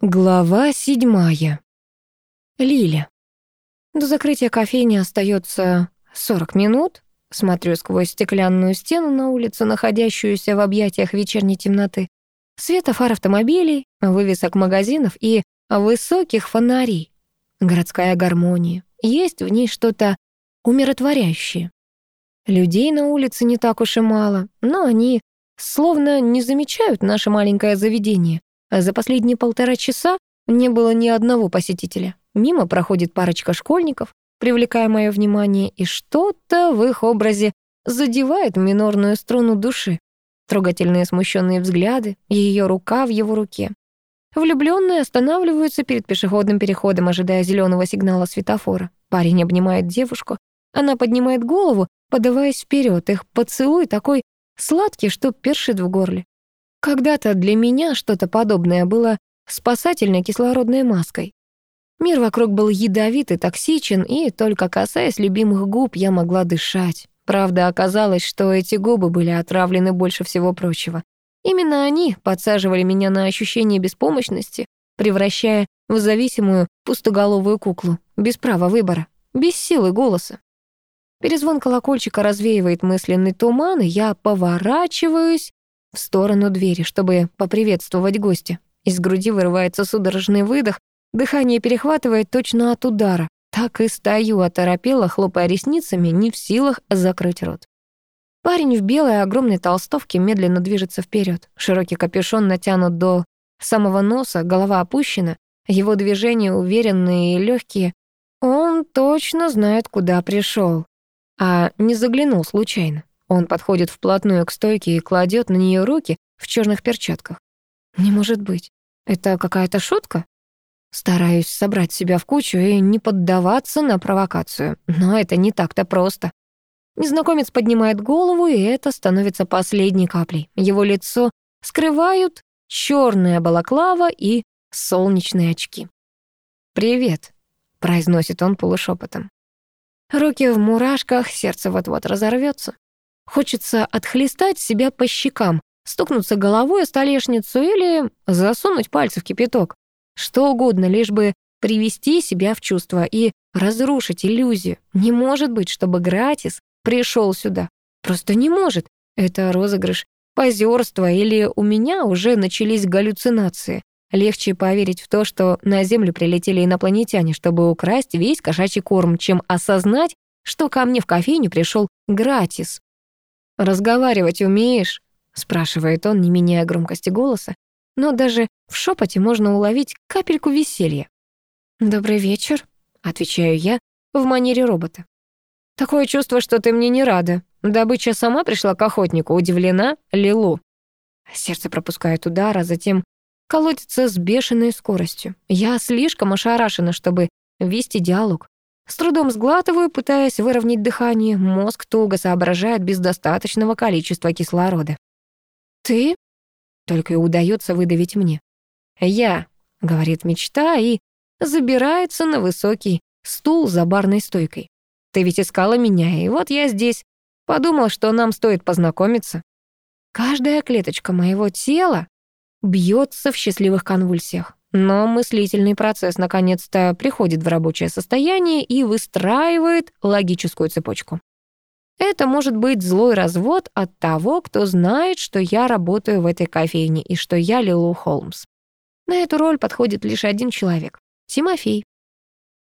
Глава седьмая. Лиля. До закрытия кофейни остается 40 минут. Смотрю сквозь стеклянную стену на улицу, находящуюся в объятиях вечерней темноты. Света фар автомобилей, вывесок магазинов и высоких фонарей. Городская гармония. Есть в ней что-то умиротворяющее. Людей на улице не так уж и мало, но они словно не замечают наше маленькое заведение. А за последние полтора часа не было ни одного посетителя. Мимо проходит парочка школьников, привлекая мое внимание, и что-то в их образе задевает минорную струну души. Трогательные смущенные взгляды, ее рука в его руке. Влюбленные останавливаются перед пешеходным переходом, ожидая зеленого сигнала светофора. Парень обнимает девушку. Она поднимает голову, подаваясь вперед. Их поцелуй такой сладкий, что першит в горле. Когда-то для меня что-то подобное было спасательной кислородной маской. Мир вокруг был ядовит и токсичен, и только касаясь любимых губ, я могла дышать. Правда, оказалось, что эти губы были отравлены больше всего прочего. Именно они подсаживали меня на ощущение беспомощности, превращая в зависимую пустоголовую куклу, без права выбора, без силы голоса. Перезвон колокольчика развеивает мысленный туман, и я поворачиваюсь в сторону двери, чтобы поприветствовать гостя. Из груди вырывается судорожный выдох, дыхание перехватывает точно от удара. Так и стою, оторопела, хлопая ресницами, не в силах закрыть рот. Парень в белой огромной толстовке медленно движется вперед. Широкий капюшон натянут до самого носа, голова опущена, его движения уверенные и легкие. Он точно знает, куда пришел, а не заглянул случайно. Он подходит вплотную к стойке и кладет на нее руки в черных перчатках. Не может быть. Это какая-то шутка? Стараюсь собрать себя в кучу и не поддаваться на провокацию. Но это не так-то просто. Незнакомец поднимает голову, и это становится последней каплей. Его лицо скрывают черная балаклава и солнечные очки. «Привет», — произносит он полушепотом. Руки в мурашках, сердце вот-вот разорвется. Хочется отхлестать себя по щекам, стукнуться головой о столешницу или засунуть пальцы в кипяток. Что угодно, лишь бы привести себя в чувство и разрушить иллюзию. Не может быть, чтобы Гратис пришел сюда. Просто не может. Это розыгрыш, позерство или у меня уже начались галлюцинации. Легче поверить в то, что на Землю прилетели инопланетяне, чтобы украсть весь кошачий корм, чем осознать, что ко мне в кофейню пришел Гратис. «Разговаривать умеешь?» — спрашивает он, не меняя громкости голоса, но даже в шепоте можно уловить капельку веселья. «Добрый вечер», — отвечаю я в манере робота. «Такое чувство, что ты мне не рада. Добыча сама пришла к охотнику, удивлена Лилу». Сердце пропускает удар, а затем колотится с бешеной скоростью. Я слишком ошарашена, чтобы вести диалог. С трудом сглатываю, пытаясь выровнять дыхание. Мозг туго соображает без достаточного количества кислорода. «Ты?» — только и удается выдавить мне. «Я», — говорит мечта и забирается на высокий стул за барной стойкой. «Ты ведь искала меня, и вот я здесь. Подумал, что нам стоит познакомиться». Каждая клеточка моего тела бьется в счастливых конвульсиях. Но мыслительный процесс наконец-то приходит в рабочее состояние и выстраивает логическую цепочку. Это может быть злой развод от того, кто знает, что я работаю в этой кофейне и что я Лилу Холмс. На эту роль подходит лишь один человек — Тимофей.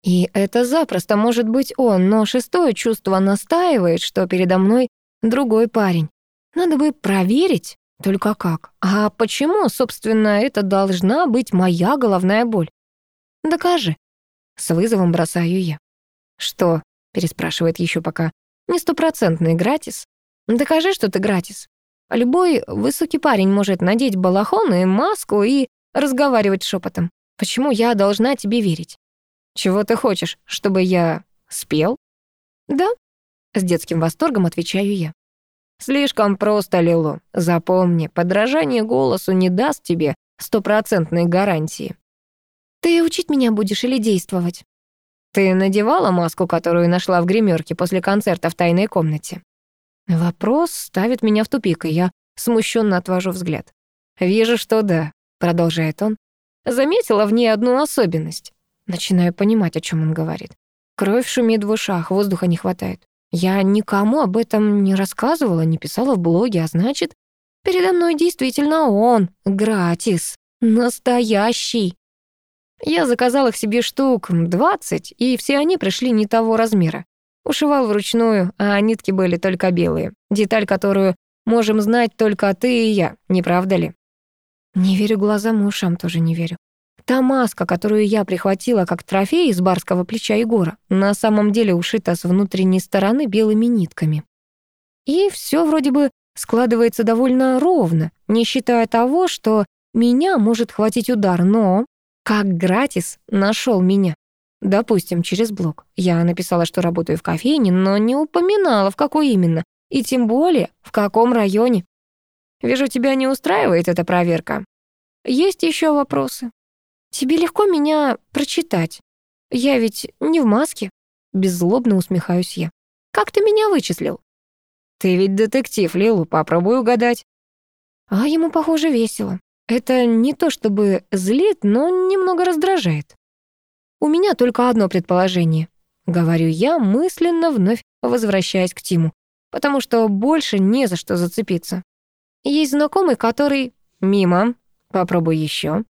И это запросто может быть он, но шестое чувство настаивает, что передо мной другой парень. Надо бы проверить, только как? А почему, собственно, это должна быть моя головная боль? Докажи. С вызовом бросаю я. Что? Переспрашивает еще пока. Не стопроцентный гратис. Докажи, что ты гратис. Любой высокий парень может надеть балахон и маску и разговаривать шепотом. Почему я должна тебе верить? Чего ты хочешь, чтобы я спел? Да, с детским восторгом отвечаю я. Слишком просто, Лилу. Запомни, подражание голосу не даст тебе стопроцентной гарантии. Ты учить меня будешь или действовать? Ты надевала маску, которую нашла в гримерке после концерта в тайной комнате? Вопрос ставит меня в тупик, и я смущенно отвожу взгляд. «Вижу, что да», — продолжает он. Заметила в ней одну особенность. Начинаю понимать, о чем он говорит. Кровь шумит в ушах, воздуха не хватает. Я никому об этом не рассказывала, не писала в блоге, а значит, передо мной действительно он, гратис, настоящий. Я заказал их себе штук 20, и все они пришли не того размера. Ушивал вручную, а нитки были только белые. Деталь, которую можем знать только ты и я, не правда ли? Не верю глазам и ушам, тоже не верю. Та маска, которую я прихватила как трофей из барского плеча Егора, на самом деле ушита с внутренней стороны белыми нитками. И все вроде бы складывается довольно ровно, не считая того, что меня может хватить удар, но как Гратис нашел меня. Допустим, через блог. Я написала, что работаю в кофейне, но не упоминала, в какой именно, и тем более, в каком районе. Вижу, тебя не устраивает эта проверка. Есть еще вопросы? Тебе легко меня прочитать. Я ведь не в маске. Беззлобно усмехаюсь я. Как ты меня вычислил? Ты ведь детектив, Лилу, попробуй угадать. А ему, похоже, весело. Это не то чтобы злит, но немного раздражает. У меня только одно предположение. Говорю я, мысленно вновь возвращаясь к Тиму, потому что больше не за что зацепиться. Есть знакомый, который... Мимо. Попробуй еще.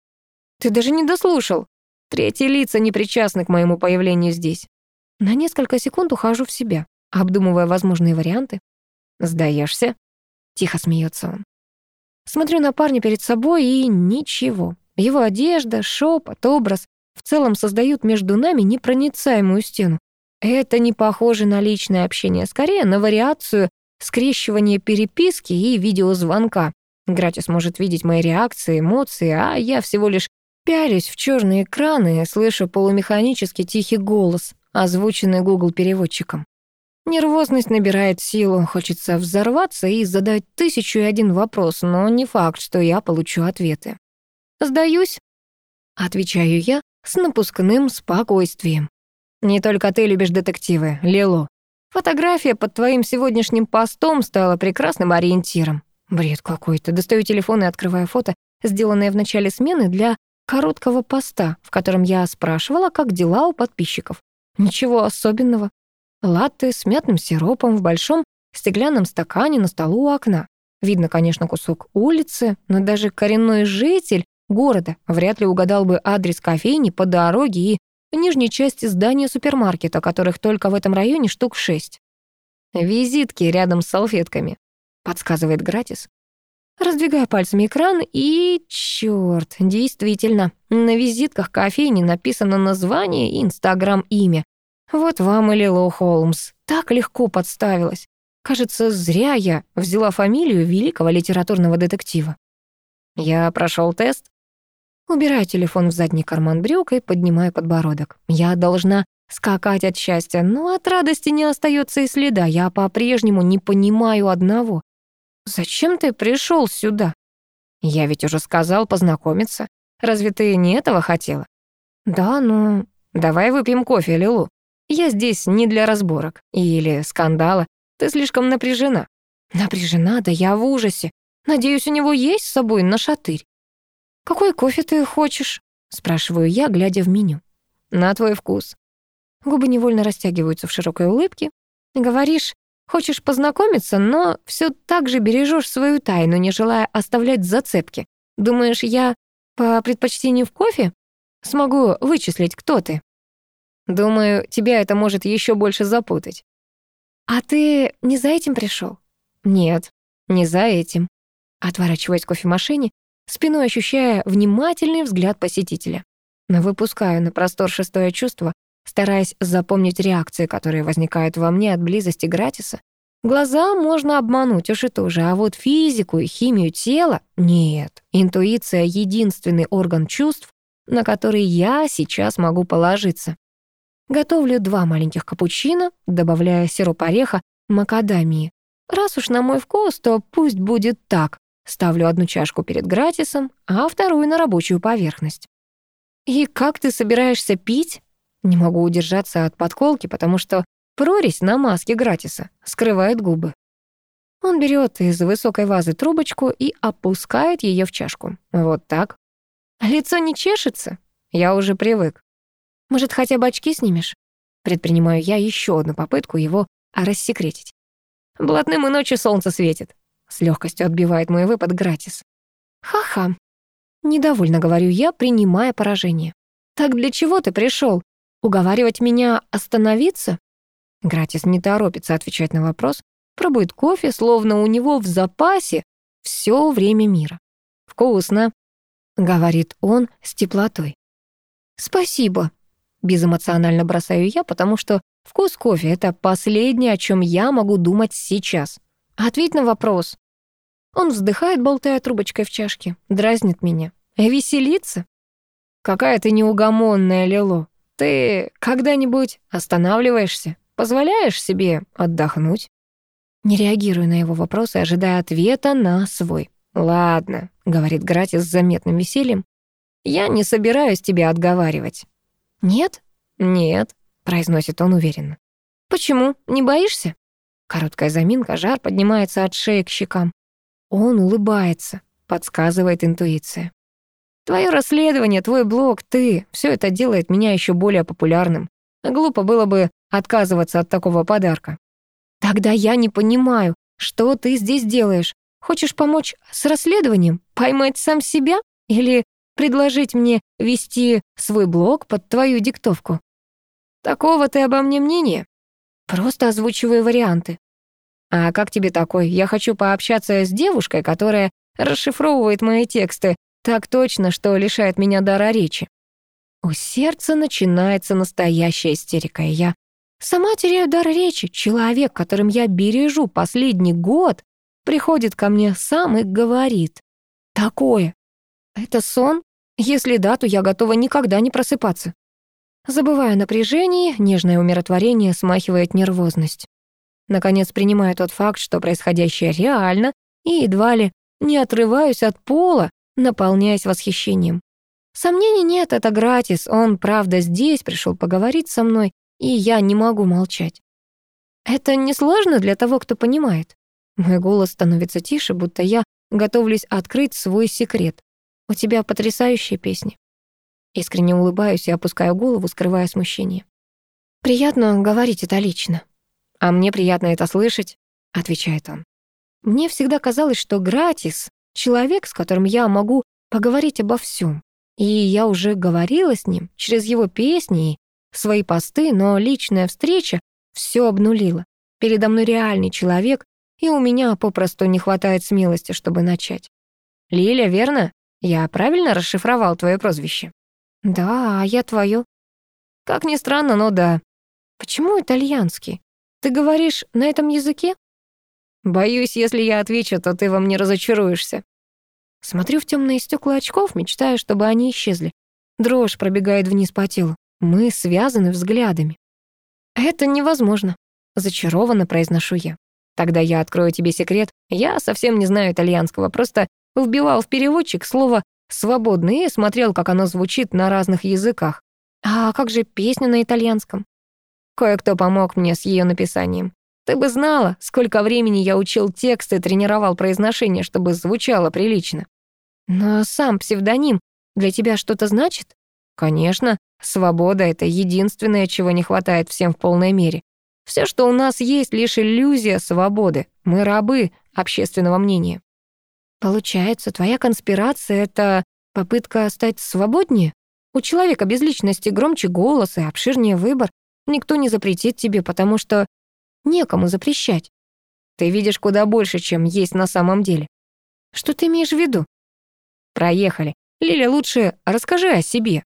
Ты даже не дослушал. Третьи лица не причастны к моему появлению здесь. На несколько секунд ухожу в себя, обдумывая возможные варианты. Сдаешься? Тихо смеется он. Смотрю на парня перед собой и ничего. Его одежда, шепот, образ в целом создают между нами непроницаемую стену. Это не похоже на личное общение, скорее на вариацию скрещивания переписки и видеозвонка. Гратис может видеть мои реакции, эмоции, а я всего лишь пялюсь в черные экраны слышу полумеханический тихий голос, озвученный Google переводчиком. Нервозность набирает силу, хочется взорваться и задать тысячу и один вопрос, но не факт, что я получу ответы. «Сдаюсь», — отвечаю я с напускным спокойствием. «Не только ты любишь детективы, Лило. Фотография под твоим сегодняшним постом стала прекрасным ориентиром. Бред какой-то. Достаю телефон и открываю фото, сделанное в начале смены для короткого поста, в котором я спрашивала, как дела у подписчиков. Ничего особенного. Латте с мятным сиропом в большом стеклянном стакане на столу у окна. Видно, конечно, кусок улицы, но даже коренной житель города вряд ли угадал бы адрес кофейни по дороге и в нижней части здания супермаркета, которых только в этом районе штук шесть. «Визитки рядом с салфетками», — подсказывает Гратис. Раздвигаю пальцами экран, и, чёрт, действительно, на визитках кофейни написано название и инстаграм-имя. Вот вам и Лило Холмс. Так легко подставилась. Кажется, зря я взяла фамилию великого литературного детектива. Я прошел тест. Убираю телефон в задний карман брюк и поднимаю подбородок. Я должна скакать от счастья, но от радости не остается и следа. Я по-прежнему не понимаю одного. Зачем ты пришел сюда? Я ведь уже сказал познакомиться. Разве ты не этого хотела? Да, ну, давай выпьем кофе, Лилу. Я здесь не для разборок или скандала. Ты слишком напряжена». «Напряжена? Да я в ужасе. Надеюсь, у него есть с собой нашатырь». «Какой кофе ты хочешь?» — спрашиваю я, глядя в меню. «На твой вкус». Губы невольно растягиваются в широкой улыбке. «Говоришь, хочешь познакомиться, но все так же бережешь свою тайну, не желая оставлять зацепки. Думаешь, я по предпочтению в кофе смогу вычислить, кто ты?» Думаю, тебя это может еще больше запутать. А ты не за этим пришел? Нет, не за этим. Отворачиваясь к кофемашине, спиной ощущая внимательный взгляд посетителя. Выпускаю на простор шестое чувство, стараясь запомнить реакции, которые возникают во мне от близости Гратиса. Глаза можно обмануть, уж и тоже, а вот физику и химию тела — нет. Интуиция — единственный орган чувств, на который я сейчас могу положиться. Готовлю два маленьких капучино, добавляя сироп ореха макадамии. Раз уж на мой вкус, то пусть будет так. Ставлю одну чашку перед Гратисом, а вторую на рабочую поверхность. «И как ты собираешься пить?» Не могу удержаться от подколки, потому что прорезь на маске Гратиса скрывает губы. Он берет из высокой вазы трубочку и опускает ее в чашку. Вот так. Лицо не чешется? Я уже привык. Может, хотя бы очки снимешь? Предпринимаю я еще одну попытку его рассекретить. Блатным и ночью солнце светит. С легкостью отбивает мой выпад Гратис. Ха-ха. Недовольно говорю я, принимая поражение. Так для чего ты пришел? Уговаривать меня остановиться? Гратис не торопится отвечать на вопрос, пробует кофе, словно у него в запасе все время мира. «Вкусно», — говорит он с теплотой. «Спасибо», — безэмоционально бросаю я, потому что вкус кофе — это последнее, о чем я могу думать сейчас. Ответь на вопрос. Он вздыхает, болтая трубочкой в чашке, дразнит меня. Веселится? Какая ты неугомонная, Лило. Ты когда-нибудь останавливаешься? Позволяешь себе отдохнуть? Не реагирую на его вопросы, ожидая ответа на свой. «Ладно», — говорит Гратис с заметным весельем, «я не собираюсь тебя отговаривать». «Нет?» «Нет», — произносит он уверенно. «Почему? Не боишься?» Короткая заминка, жар поднимается от шеи к щекам. Он улыбается, подсказывает интуиция. Твое расследование, твой блог, ты — все это делает меня еще более популярным. Глупо было бы отказываться от такого подарка. Тогда я не понимаю, что ты здесь делаешь. Хочешь помочь с расследованием? Поймать сам себя? Или предложить мне вести свой блог под твою диктовку? Такого ты обо мне мнения? Просто озвучиваю варианты. «А как тебе такой? Я хочу пообщаться с девушкой, которая расшифровывает мои тексты так точно, что лишает меня дара речи». У сердца начинается настоящая истерика, и я сама теряю дар речи. Человек, которым я бережу последний год, приходит ко мне сам и говорит. «Такое. Это сон? Если да, то я готова никогда не просыпаться». Забывая напряжение, нежное умиротворение смахивает нервозность. Наконец принимаю тот факт, что происходящее реально, и едва ли не отрываюсь от пола, наполняясь восхищением. Сомнений нет, это гратис, он, правда, здесь пришел поговорить со мной, и я не могу молчать. Это несложно для того, кто понимает. Мой голос становится тише, будто я готовлюсь открыть свой секрет. У тебя потрясающие песни. Искренне улыбаюсь и опускаю голову, скрывая смущение. Приятно говорить это лично. «А мне приятно это слышать», — отвечает он. «Мне всегда казалось, что Гратис — человек, с которым я могу поговорить обо всем. И я уже говорила с ним через его песни и свои посты, но личная встреча все обнулила. Передо мной реальный человек, и у меня попросту не хватает смелости, чтобы начать. «Лиля, верно? Я правильно расшифровал твое прозвище?» «Да, а я твое». «Как ни странно, но да». «Почему итальянский? Ты говоришь на этом языке? Боюсь, если я отвечу, то ты во мне разочаруешься. Смотрю в темные стекла очков, мечтая, чтобы они исчезли. Дрожь пробегает вниз по телу. Мы связаны взглядами. Это невозможно, зачарованно произношу я. Тогда я открою тебе секрет. Я совсем не знаю итальянского, просто вбивал в переводчик слово «свободный» и смотрел, как оно звучит на разных языках. А как же песня на итальянском? Кое-кто помог мне с ее написанием. Ты бы знала, сколько времени я учил текст и тренировал произношение, чтобы звучало прилично. Но сам псевдоним для тебя что-то значит? Конечно, свобода — это единственное, чего не хватает всем в полной мере. Все, что у нас есть, лишь иллюзия свободы. Мы рабы общественного мнения. Получается, твоя конспирация — это попытка стать свободнее? У человека без личности громче голос и обширнее выбор, Никто не запретит тебе, потому что некому запрещать. Ты видишь куда больше, чем есть на самом деле. Что ты имеешь в виду? Проехали. Лиля, лучше расскажи о себе.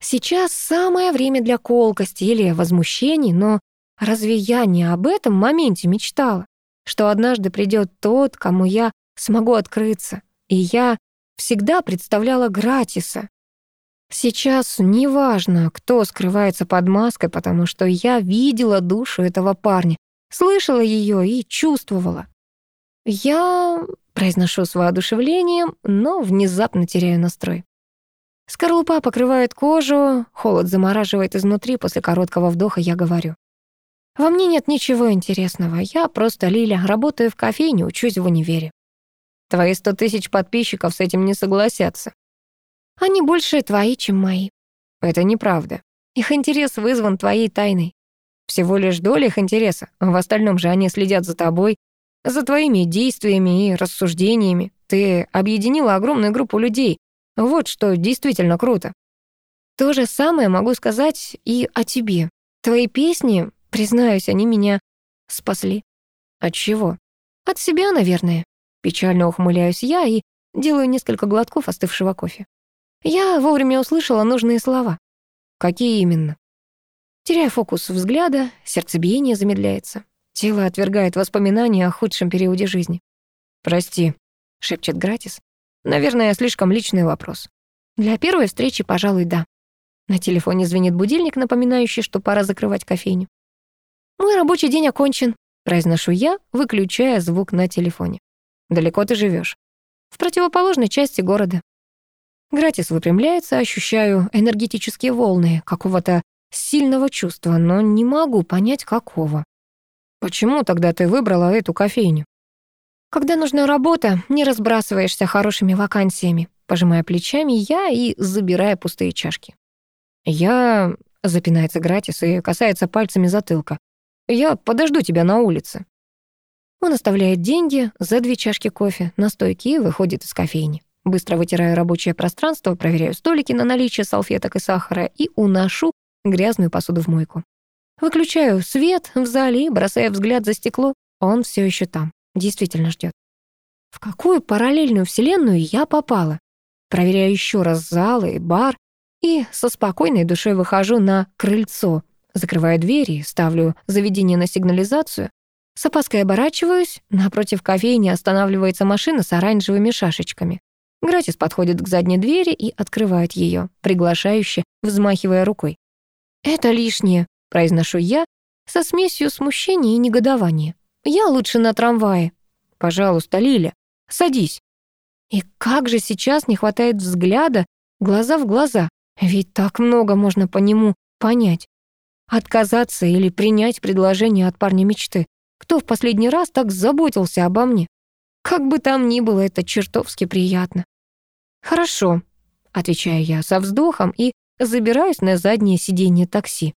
Сейчас самое время для колкости или возмущений, но разве я не об этом моменте мечтала? Что однажды придет тот, кому я смогу открыться. И я всегда представляла Гратиса, Сейчас неважно, кто скрывается под маской, потому что я видела душу этого парня, слышала ее и чувствовала. Я произношу с воодушевлением, но внезапно теряю настрой. Скорлупа покрывает кожу, холод замораживает изнутри, после короткого вдоха я говорю. Во мне нет ничего интересного, я просто Лиля, работаю в кофейне, учусь в универе. Твои сто тысяч подписчиков с этим не согласятся. Они больше твои, чем мои. Это неправда. Их интерес вызван твоей тайной. Всего лишь доля их интереса. В остальном же они следят за тобой, за твоими действиями и рассуждениями. Ты объединила огромную группу людей. Вот что действительно круто. То же самое могу сказать и о тебе. Твои песни, признаюсь, они меня спасли. От чего? От себя, наверное. Печально ухмыляюсь я и делаю несколько глотков остывшего кофе. Я вовремя услышала нужные слова. Какие именно? Теряя фокус взгляда, сердцебиение замедляется. Тело отвергает воспоминания о худшем периоде жизни. «Прости», — шепчет Гратис. «Наверное, слишком личный вопрос». Для первой встречи, пожалуй, да. На телефоне звенит будильник, напоминающий, что пора закрывать кофейню. «Мой рабочий день окончен», — произношу я, выключая звук на телефоне. «Далеко ты живешь? «В противоположной части города». Гратис выпрямляется, ощущаю энергетические волны какого-то сильного чувства, но не могу понять, какого. Почему тогда ты выбрала эту кофейню? Когда нужна работа, не разбрасываешься хорошими вакансиями, пожимая плечами я и забирая пустые чашки. Я... Запинается Гратис и касается пальцами затылка. Я подожду тебя на улице. Он оставляет деньги за две чашки кофе на стойке и выходит из кофейни. Быстро вытираю рабочее пространство, проверяю столики на наличие салфеток и сахара и уношу грязную посуду в мойку. Выключаю свет в зале и бросая взгляд за стекло. Он все еще там, действительно ждет. В какую параллельную вселенную я попала? Проверяю еще раз зал и бар и со спокойной душой выхожу на крыльцо, закрываю двери, ставлю заведение на сигнализацию. С опаской оборачиваюсь, напротив кофейни останавливается машина с оранжевыми шашечками. Гратис подходит к задней двери и открывает ее, приглашающе, взмахивая рукой. «Это лишнее», — произношу я, со смесью смущения и негодования. «Я лучше на трамвае». «Пожалуйста, Лиля, садись». И как же сейчас не хватает взгляда, глаза в глаза, ведь так много можно по нему понять. Отказаться или принять предложение от парня мечты. Кто в последний раз так заботился обо мне? Как бы там ни было, это чертовски приятно. «Хорошо», — отвечаю я со вздохом и забираюсь на заднее сиденье такси.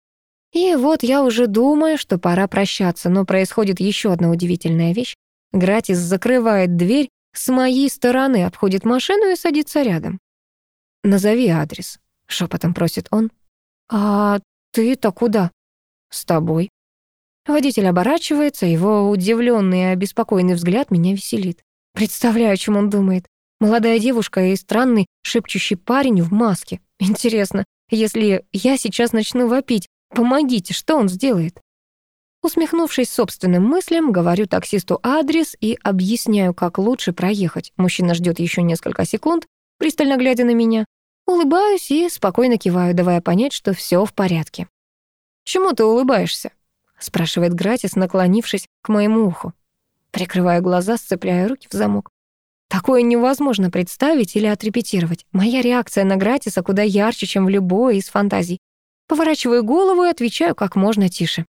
И вот я уже думаю, что пора прощаться, но происходит еще одна удивительная вещь. Гратис закрывает дверь с моей стороны, обходит машину и садится рядом. «Назови адрес», — шепотом просит он. «А ты-то куда?» «С тобой». Водитель оборачивается, его удивленный и обеспокоенный взгляд меня веселит. Представляю, о чем он думает. Молодая девушка и странный шепчущий парень в маске. Интересно, если я сейчас начну вопить, помогите, что он сделает? Усмехнувшись собственным мыслям, говорю таксисту адрес и объясняю, как лучше проехать. Мужчина ждет еще несколько секунд, пристально глядя на меня. Улыбаюсь и спокойно киваю, давая понять, что все в порядке. «Чему ты улыбаешься?» — спрашивает Гратис, наклонившись к моему уху. Прикрываю глаза, сцепляя руки в замок. Такое невозможно представить или отрепетировать. Моя реакция на Гратиса куда ярче, чем в любой из фантазий. Поворачиваю голову и отвечаю как можно тише.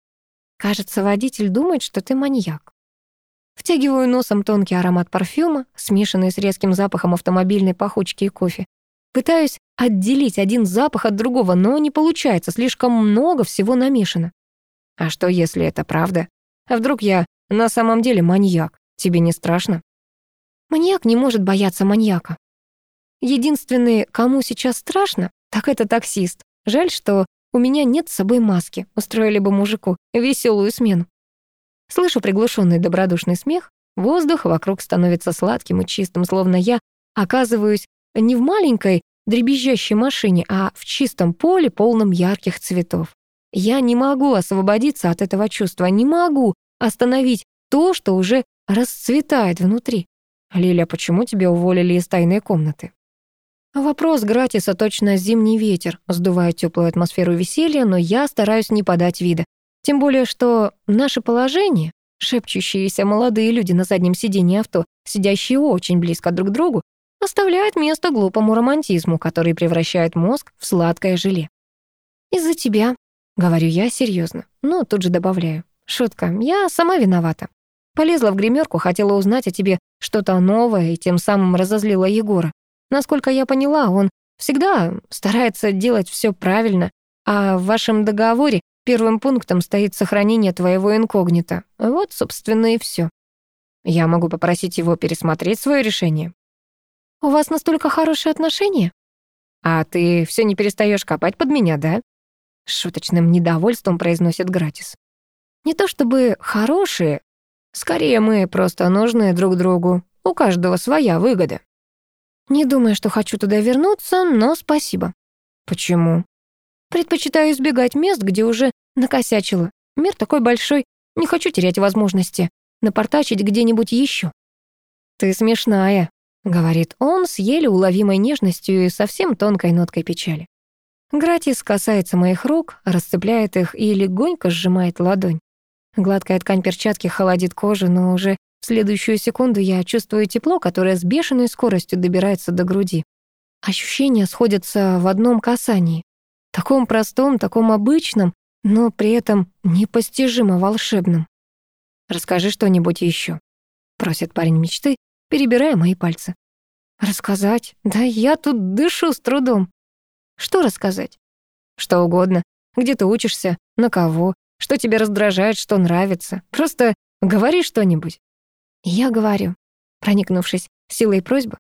Кажется, водитель думает, что ты маньяк. Втягиваю носом тонкий аромат парфюма, смешанный с резким запахом автомобильной пахучки и кофе. Пытаюсь отделить один запах от другого, но не получается, слишком много всего намешано. А что, если это правда? А вдруг я на самом деле маньяк? Тебе не страшно? Маньяк не может бояться маньяка. Единственный, кому сейчас страшно, так это таксист. Жаль, что у меня нет с собой маски. Устроили бы мужику веселую смену. Слышу приглушенный добродушный смех. Воздух вокруг становится сладким и чистым, словно я оказываюсь не в маленькой дребезжащей машине, а в чистом поле, полном ярких цветов. Я не могу освободиться от этого чувства, не могу остановить то, что уже расцветает внутри. «Лиля, почему тебя уволили из тайной комнаты?» Вопрос Гратиса точно зимний ветер, сдувает теплую атмосферу веселья, но я стараюсь не подать вида. Тем более, что наше положение, шепчущиеся молодые люди на заднем сиденье авто, сидящие очень близко друг к другу, оставляет место глупому романтизму, который превращает мозг в сладкое желе. «Из-за тебя», — говорю я серьезно, но тут же добавляю. «Шутка, я сама виновата. Полезла в гримерку, хотела узнать о тебе что-то новое и тем самым разозлила Егора. Насколько я поняла, он Всегда старается делать все правильно, а в вашем договоре первым пунктом стоит сохранение твоего инкогнито. Вот, собственно, и все. Я могу попросить его пересмотреть свое решение. У вас настолько хорошие отношения? А ты все не перестаешь копать под меня, да? С шуточным недовольством произносит Гратис. Не то чтобы хорошие, скорее мы просто нужны друг другу. У каждого своя выгода. Не думаю, что хочу туда вернуться, но спасибо. Почему? Предпочитаю избегать мест, где уже накосячила. Мир такой большой, не хочу терять возможности напортачить где-нибудь еще. Ты смешная, говорит он с еле уловимой нежностью и совсем тонкой ноткой печали. Гратис касается моих рук, расцепляет их и легонько сжимает ладонь. Гладкая ткань перчатки холодит кожу, но уже в следующую секунду я чувствую тепло, которое с бешеной скоростью добирается до груди. Ощущения сходятся в одном касании. Таком простом, таком обычном, но при этом непостижимо волшебном. «Расскажи что-нибудь еще, просит парень мечты, перебирая мои пальцы. «Рассказать? Да я тут дышу с трудом. Что рассказать? Что угодно. Где ты учишься? На кого? Что тебе раздражает, что нравится? Просто говори что-нибудь. Я говорю, проникнувшись силой просьбы.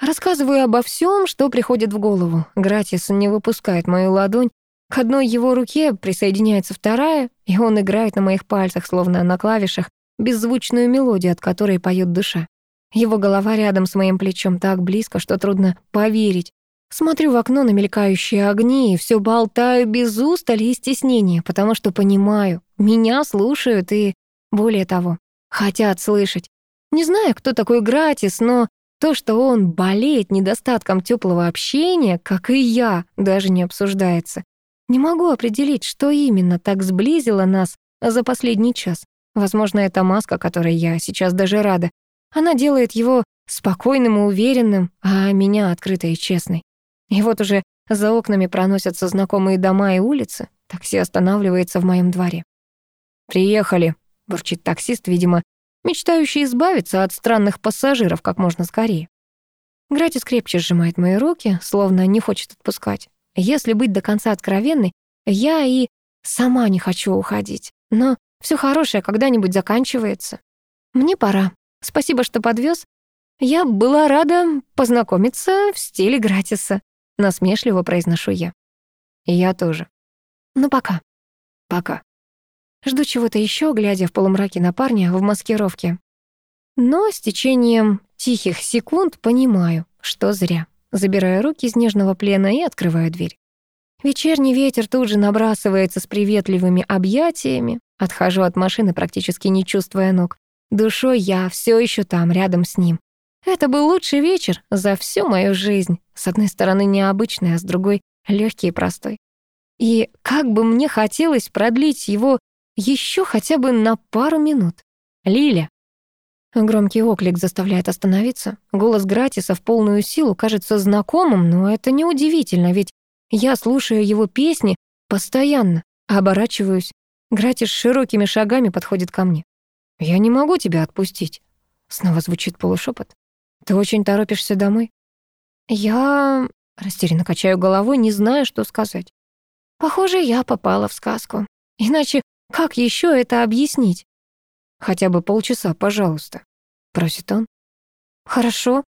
Рассказываю обо всем, что приходит в голову. Гратис не выпускает мою ладонь. К одной его руке присоединяется вторая, и он играет на моих пальцах, словно на клавишах, беззвучную мелодию, от которой поет душа. Его голова рядом с моим плечом так близко, что трудно поверить. Смотрю в окно на мелькающие огни и все болтаю без устали и стеснения, потому что понимаю, меня слушают и, более того, хотят слышать. Не знаю, кто такой Гратис, но то, что он болеет недостатком теплого общения, как и я, даже не обсуждается. Не могу определить, что именно так сблизило нас за последний час. Возможно, это маска, которой я сейчас даже рада. Она делает его спокойным и уверенным, а меня открытой и честной. И вот уже за окнами проносятся знакомые дома и улицы. Такси останавливается в моем дворе. «Приехали», — бурчит таксист, видимо, мечтающий избавиться от странных пассажиров как можно скорее. Гратис крепче сжимает мои руки, словно не хочет отпускать. Если быть до конца откровенной, я и сама не хочу уходить. Но все хорошее когда-нибудь заканчивается. Мне пора. Спасибо, что подвез. Я была рада познакомиться в стиле Гратиса. Насмешливо произношу я. Я тоже. Ну, пока. Пока. Жду чего-то еще, глядя в полумраке на парня в маскировке. Но с течением тихих секунд понимаю, что зря. Забираю руки из нежного плена и открываю дверь. Вечерний ветер тут же набрасывается с приветливыми объятиями. Отхожу от машины, практически не чувствуя ног. Душой я все еще там, рядом с ним. Это был лучший вечер за всю мою жизнь. С одной стороны необычный, а с другой легкий и простой. И как бы мне хотелось продлить его еще хотя бы на пару минут. Лиля. Громкий оклик заставляет остановиться. Голос Гратиса в полную силу кажется знакомым, но это неудивительно, ведь я слушаю его песни постоянно, оборачиваюсь. Гратис широкими шагами подходит ко мне. «Я не могу тебя отпустить», — снова звучит полушепот. Ты очень торопишься домой? Я растерянно качаю головой, не зная, что сказать. Похоже, я попала в сказку. Иначе как еще это объяснить? Хотя бы полчаса, пожалуйста, просит он. Хорошо,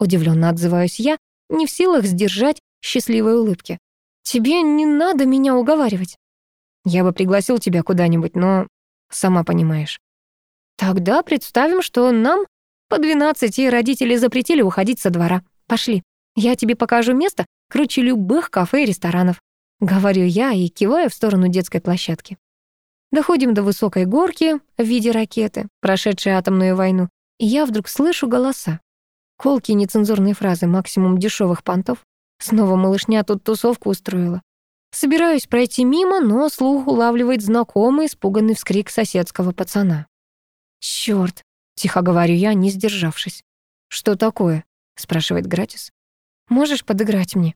удивленно отзываюсь я, не в силах сдержать счастливой улыбки. Тебе не надо меня уговаривать. Я бы пригласил тебя куда-нибудь, но сама понимаешь. Тогда представим, что нам по двенадцати родители запретили уходить со двора. Пошли, я тебе покажу место круче любых кафе и ресторанов. Говорю я и киваю в сторону детской площадки. Доходим до высокой горки в виде ракеты, прошедшей атомную войну, и я вдруг слышу голоса. Колки нецензурные фразы, максимум дешевых понтов. Снова малышня тут тусовку устроила. Собираюсь пройти мимо, но слух улавливает знакомый испуганный вскрик соседского пацана. Чёрт, Тихо говорю я, не сдержавшись. «Что такое?» — спрашивает Гратис. «Можешь подыграть мне?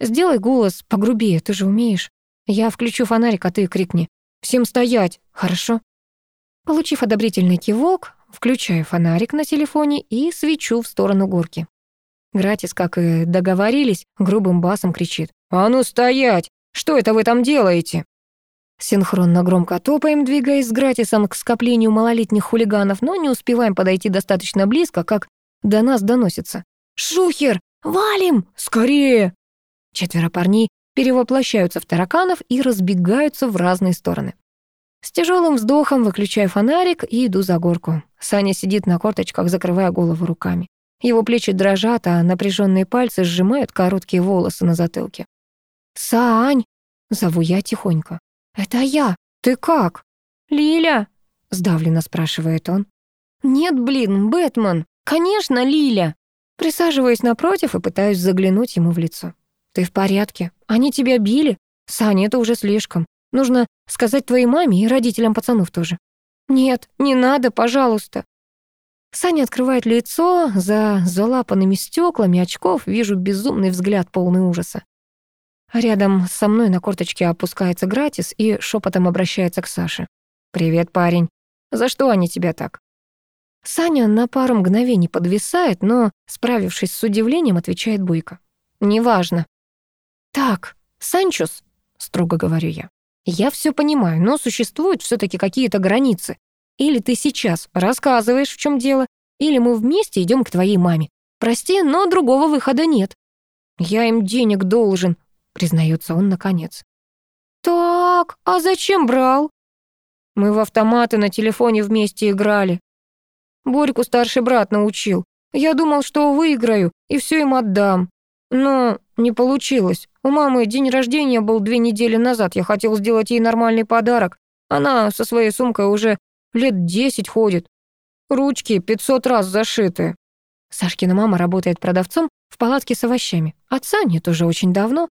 Сделай голос погрубее, ты же умеешь. Я включу фонарик, а ты крикни. Всем стоять, хорошо?» Получив одобрительный кивок, включаю фонарик на телефоне и свечу в сторону горки. Гратис, как и договорились, грубым басом кричит. «А ну стоять! Что это вы там делаете?» Синхронно громко топаем, двигаясь с Гратисом к скоплению малолетних хулиганов, но не успеваем подойти достаточно близко, как до нас доносится. «Шухер! Валим! Скорее!» Четверо парней перевоплощаются в тараканов и разбегаются в разные стороны. С тяжелым вздохом выключаю фонарик и иду за горку. Саня сидит на корточках, закрывая голову руками. Его плечи дрожат, а напряженные пальцы сжимают короткие волосы на затылке. «Сань!» — зову я тихонько. «Это я! Ты как?» «Лиля?» — сдавленно спрашивает он. «Нет, блин, Бэтмен! Конечно, Лиля!» Присаживаюсь напротив и пытаюсь заглянуть ему в лицо. «Ты в порядке? Они тебя били? Саня, это уже слишком. Нужно сказать твоей маме и родителям пацанов тоже». «Нет, не надо, пожалуйста». Саня открывает лицо, за залапанными стеклами очков вижу безумный взгляд полный ужаса. Рядом со мной на корточке опускается Гратис и шепотом обращается к Саше. «Привет, парень. За что они тебя так?» Саня на пару мгновений подвисает, но, справившись с удивлением, отвечает Буйко. «Неважно». «Так, Санчус», — строго говорю я, — «я все понимаю, но существуют все таки какие-то границы. Или ты сейчас рассказываешь, в чем дело, или мы вместе идем к твоей маме. Прости, но другого выхода нет». «Я им денег должен», признается он наконец. «Так, а зачем брал?» «Мы в автоматы на телефоне вместе играли. Борьку старший брат научил. Я думал, что выиграю и все им отдам. Но не получилось. У мамы день рождения был две недели назад. Я хотел сделать ей нормальный подарок. Она со своей сумкой уже лет десять ходит. Ручки пятьсот раз зашиты. Сашкина мама работает продавцом в палатке с овощами. Отца нет уже очень давно.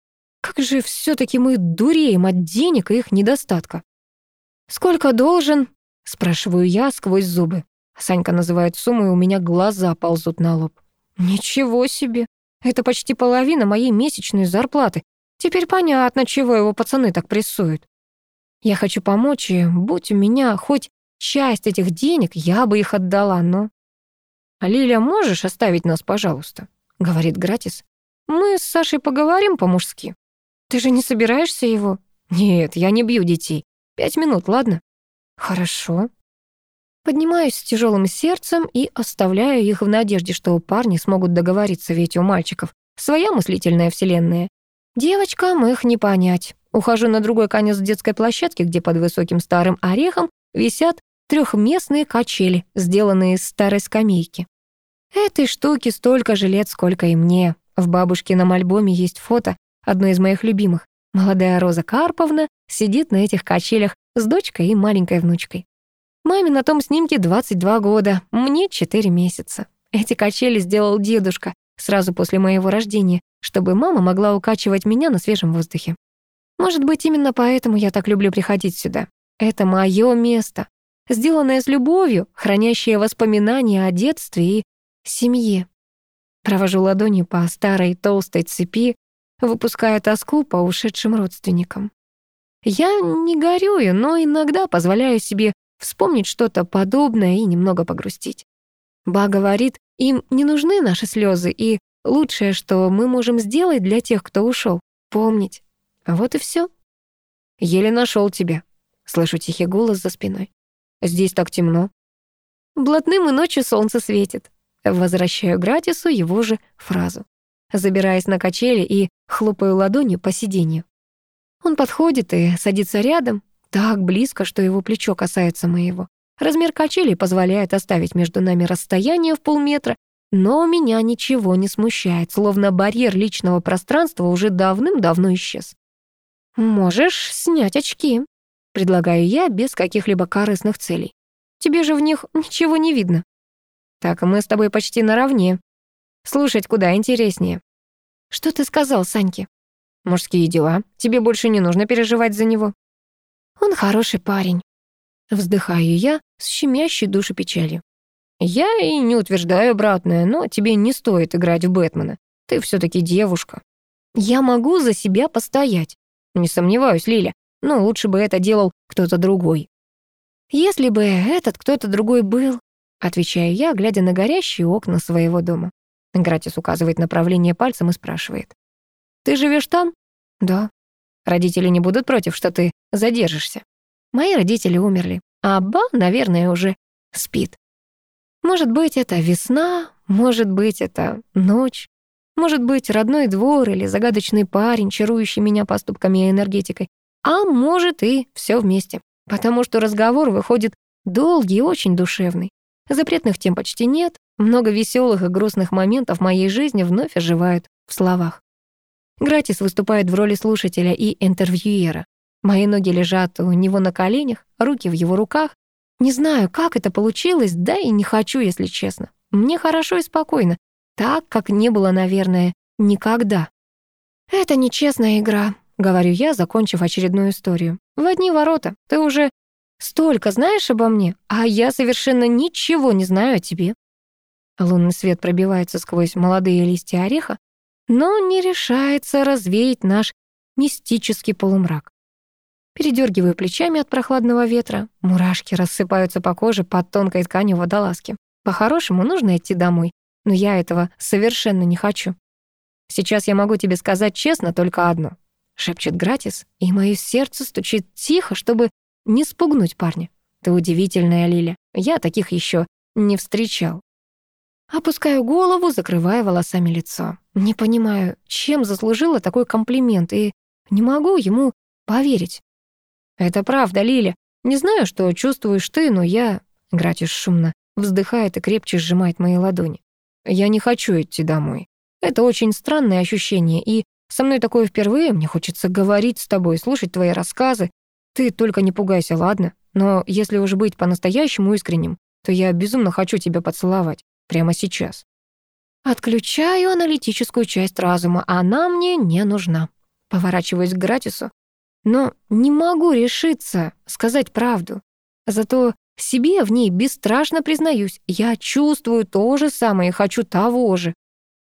Как же все таки мы дуреем от денег и их недостатка. «Сколько должен?» — спрашиваю я сквозь зубы. Санька называет сумму, и у меня глаза ползут на лоб. «Ничего себе! Это почти половина моей месячной зарплаты. Теперь понятно, чего его пацаны так прессуют. Я хочу помочь, и будь у меня хоть часть этих денег, я бы их отдала, но... «Лиля, можешь оставить нас, пожалуйста?» — говорит Гратис. «Мы с Сашей поговорим по-мужски». Ты же не собираешься его? Нет, я не бью детей. Пять минут, ладно? Хорошо. Поднимаюсь с тяжелым сердцем и оставляю их в надежде, что парни смогут договориться, ведь у мальчиков своя мыслительная вселенная. Девочкам их не понять. Ухожу на другой конец детской площадки, где под высоким старым орехом висят трехместные качели, сделанные из старой скамейки. Этой штуке столько же лет, сколько и мне. В бабушкином альбоме есть фото, одной из моих любимых. Молодая Роза Карповна сидит на этих качелях с дочкой и маленькой внучкой. Маме на том снимке 22 года, мне 4 месяца. Эти качели сделал дедушка сразу после моего рождения, чтобы мама могла укачивать меня на свежем воздухе. Может быть, именно поэтому я так люблю приходить сюда. Это мое место, сделанное с любовью, хранящее воспоминания о детстве и семье. Провожу ладонью по старой толстой цепи, выпуская тоску по ушедшим родственникам. Я не горюю, но иногда позволяю себе вспомнить что-то подобное и немного погрустить. Ба говорит, им не нужны наши слезы, и лучшее, что мы можем сделать для тех, кто ушел, помнить. Вот и все. Еле нашел тебя. Слышу тихий голос за спиной. Здесь так темно. Блатным и ночью солнце светит. Возвращаю Гратису его же фразу забираясь на качели и хлопаю ладонью по сиденью. Он подходит и садится рядом, так близко, что его плечо касается моего. Размер качели позволяет оставить между нами расстояние в полметра, но меня ничего не смущает, словно барьер личного пространства уже давным-давно исчез. «Можешь снять очки», — предлагаю я без каких-либо корыстных целей. «Тебе же в них ничего не видно». «Так мы с тобой почти наравне», Слушать куда интереснее. Что ты сказал Саньке? Мужские дела. Тебе больше не нужно переживать за него. Он хороший парень. Вздыхаю я с щемящей душу печалью. Я и не утверждаю обратное, но тебе не стоит играть в Бэтмена. Ты все таки девушка. Я могу за себя постоять. Не сомневаюсь, Лиля, но лучше бы это делал кто-то другой. Если бы этот кто-то другой был, отвечаю я, глядя на горящие окна своего дома. Гратис указывает направление пальцем и спрашивает. «Ты живешь там?» «Да». «Родители не будут против, что ты задержишься?» «Мои родители умерли, а Ба, наверное, уже спит. Может быть, это весна, может быть, это ночь, может быть, родной двор или загадочный парень, чарующий меня поступками и энергетикой, а может и все вместе, потому что разговор выходит долгий и очень душевный. Запретных тем почти нет, много веселых и грустных моментов моей жизни вновь оживают в словах. Гратис выступает в роли слушателя и интервьюера. Мои ноги лежат у него на коленях, руки в его руках. Не знаю, как это получилось, да и не хочу, если честно. Мне хорошо и спокойно, так, как не было, наверное, никогда. «Это нечестная игра», — говорю я, закончив очередную историю. «В одни ворота. Ты уже столько знаешь обо мне, а я совершенно ничего не знаю о тебе». Лунный свет пробивается сквозь молодые листья ореха, но не решается развеять наш мистический полумрак. Передергиваю плечами от прохладного ветра, мурашки рассыпаются по коже под тонкой тканью водолазки. По-хорошему, нужно идти домой, но я этого совершенно не хочу. Сейчас я могу тебе сказать честно только одно. Шепчет Гратис, и мое сердце стучит тихо, чтобы не спугнуть парня. Ты удивительная, Лиля. Я таких еще не встречал. Опускаю голову, закрывая волосами лицо. Не понимаю, чем заслужила такой комплимент, и не могу ему поверить. Это правда, Лиля. Не знаю, что чувствуешь ты, но я... Гратис шумно вздыхает и крепче сжимает мои ладони. Я не хочу идти домой. Это очень странное ощущение, и со мной такое впервые, мне хочется говорить с тобой, слушать твои рассказы. Ты только не пугайся, ладно? Но если уж быть по-настоящему искренним, то я безумно хочу тебя поцеловать. Прямо сейчас. Отключаю аналитическую часть разума, она мне не нужна. Поворачиваюсь к Гратису. Но не могу решиться сказать правду. Зато себе в ней бесстрашно признаюсь, я чувствую то же самое и хочу того же.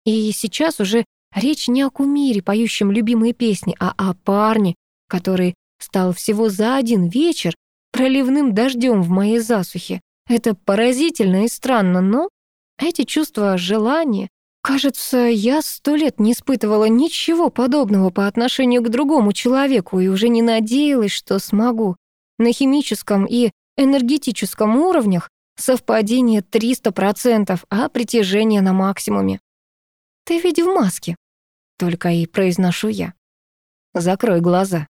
И сейчас уже речь не о кумире, поющем любимые песни, а о парне, который стал всего за один вечер проливным дождем в моей засухе. Это поразительно и странно, но эти чувства желания... Кажется, я сто лет не испытывала ничего подобного по отношению к другому человеку и уже не надеялась, что смогу. На химическом и энергетическом уровнях совпадение 300%, а притяжение на максимуме. «Ты ведь в маске», — только и произношу я. «Закрой глаза»,